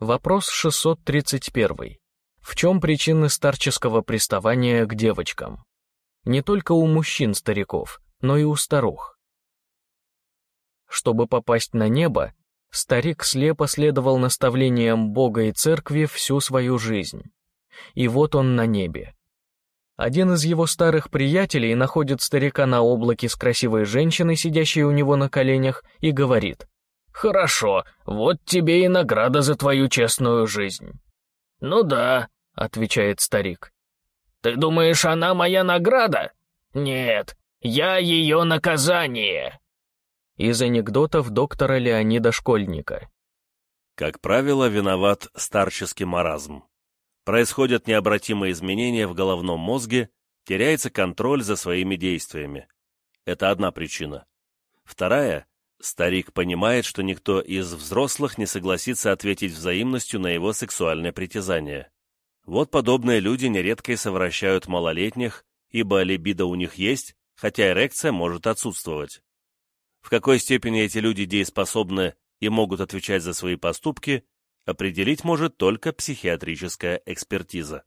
Вопрос 631. В чем причины старческого приставания к девочкам? Не только у мужчин-стариков, но и у старух. Чтобы попасть на небо, старик слепо следовал наставлениям Бога и Церкви всю свою жизнь. И вот он на небе. Один из его старых приятелей находит старика на облаке с красивой женщиной, сидящей у него на коленях, и говорит, «Хорошо, вот тебе и награда за твою честную жизнь». «Ну да, — отвечает старик. «Ты думаешь, она моя награда? Нет, я ее наказание!» Из анекдотов доктора Леонида Школьника. Как правило, виноват старческий маразм. Происходят необратимые изменения в головном мозге, теряется контроль за своими действиями. Это одна причина. Вторая – старик понимает, что никто из взрослых не согласится ответить взаимностью на его сексуальное притязание. Вот подобные люди нередко и совращают малолетних, ибо либидо у них есть, хотя эрекция может отсутствовать. В какой степени эти люди дееспособны и могут отвечать за свои поступки, определить может только психиатрическая экспертиза.